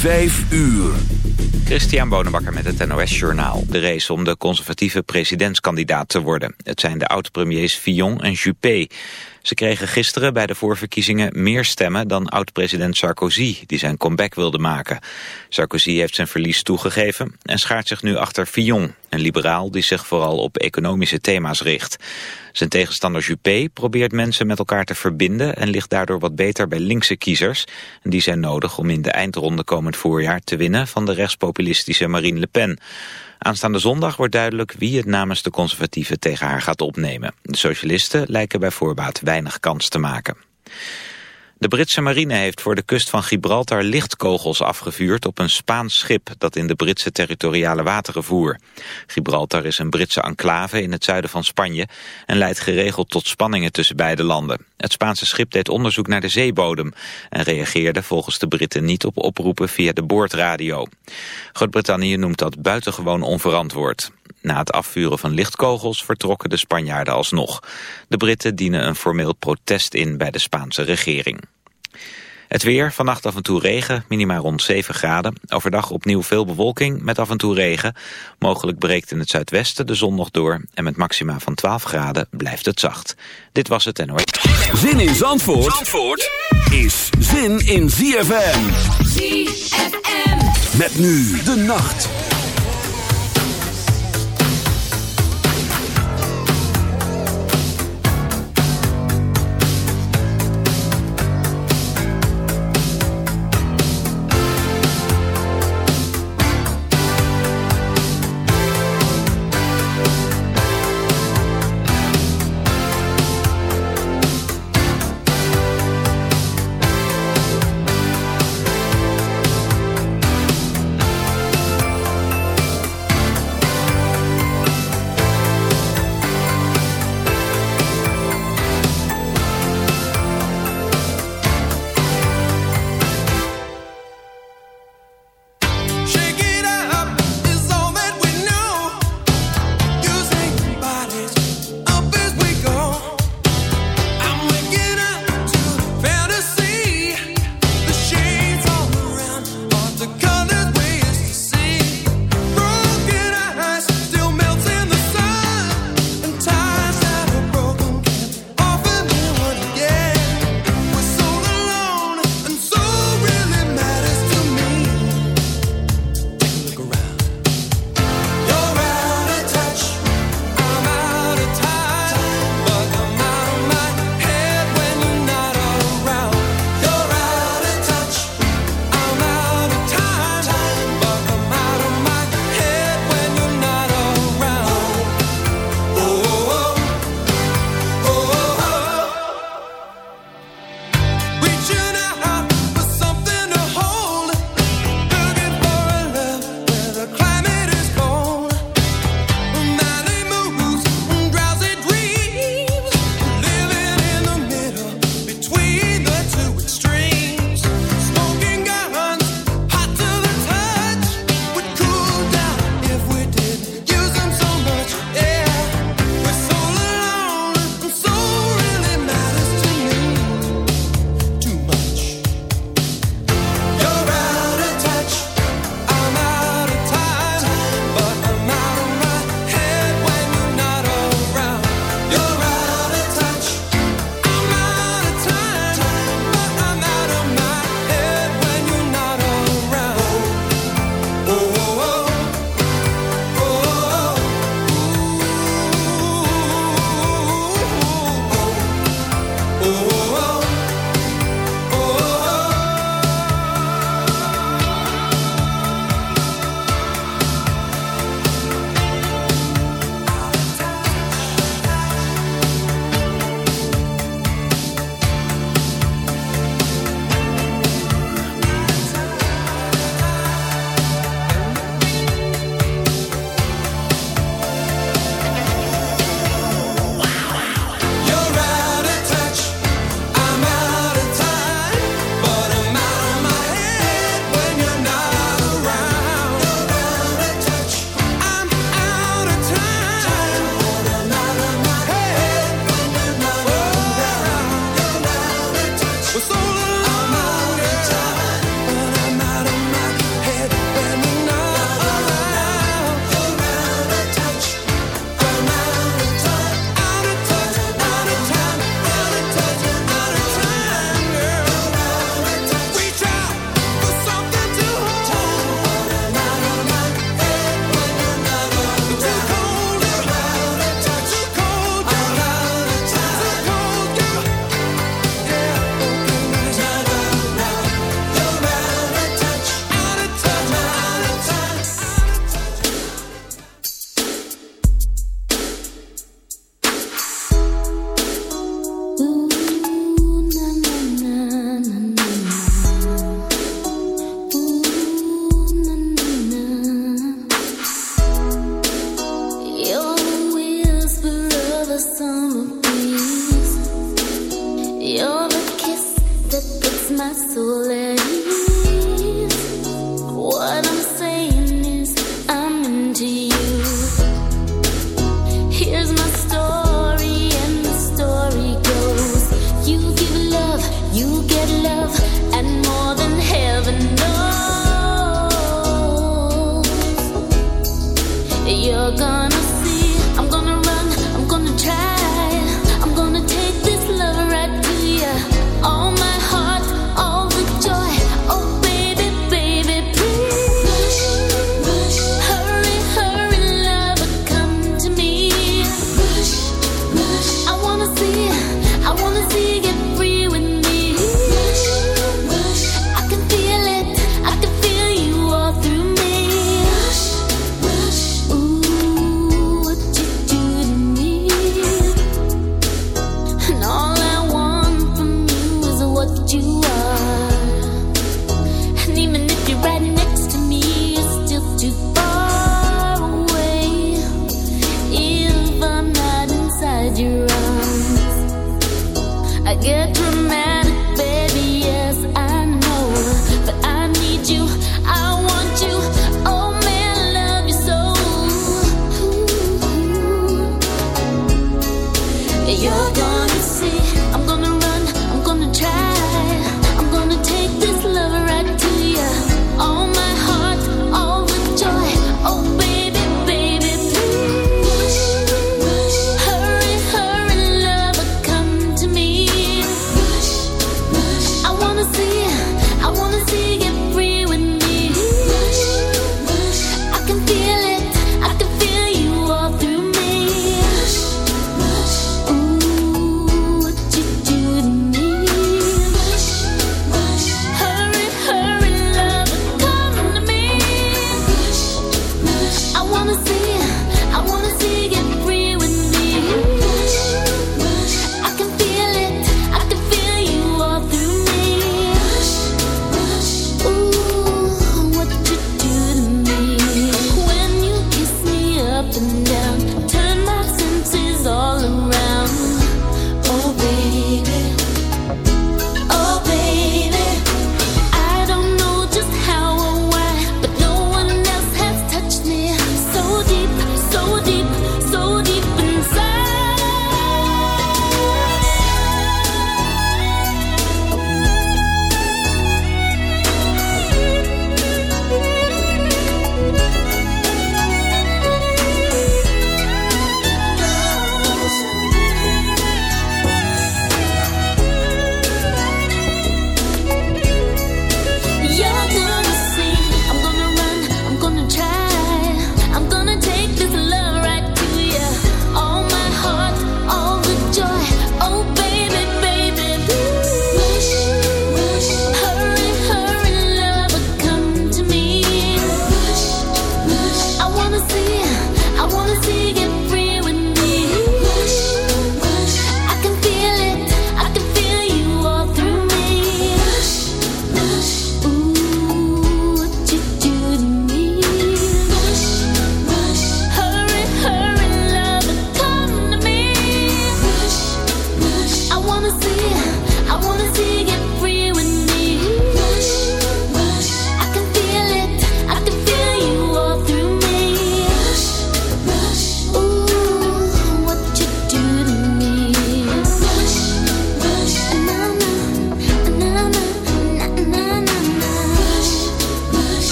Vijf uur. Christian Bonenbakker met het NOS Journaal. De race om de conservatieve presidentskandidaat te worden. Het zijn de oud-premiers Fillon en Juppé. Ze kregen gisteren bij de voorverkiezingen meer stemmen dan oud-president Sarkozy, die zijn comeback wilde maken. Sarkozy heeft zijn verlies toegegeven en schaart zich nu achter Fillon, een liberaal die zich vooral op economische thema's richt. Zijn tegenstander Juppé probeert mensen met elkaar te verbinden en ligt daardoor wat beter bij linkse kiezers. Die zijn nodig om in de eindronde komend voorjaar te winnen van de rechtspopulistische Marine Le Pen. Aanstaande zondag wordt duidelijk wie het namens de conservatieven tegen haar gaat opnemen. De socialisten lijken bij voorbaat weinig kans te maken. De Britse marine heeft voor de kust van Gibraltar lichtkogels afgevuurd op een Spaans schip dat in de Britse territoriale wateren voer. Gibraltar is een Britse enclave in het zuiden van Spanje en leidt geregeld tot spanningen tussen beide landen. Het Spaanse schip deed onderzoek naar de zeebodem en reageerde volgens de Britten niet op oproepen via de boordradio. Groot-Brittannië noemt dat buitengewoon onverantwoord. Na het afvuren van lichtkogels vertrokken de Spanjaarden alsnog. De Britten dienen een formeel protest in bij de Spaanse regering. Het weer, vannacht af en toe regen, minima rond 7 graden. Overdag opnieuw veel bewolking met af en toe regen. Mogelijk breekt in het zuidwesten de zon nog door. En met maxima van 12 graden blijft het zacht. Dit was het en Zin in Zandvoort, Zandvoort is zin in ZFM. ZFM. Met nu de nacht.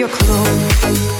your clothes,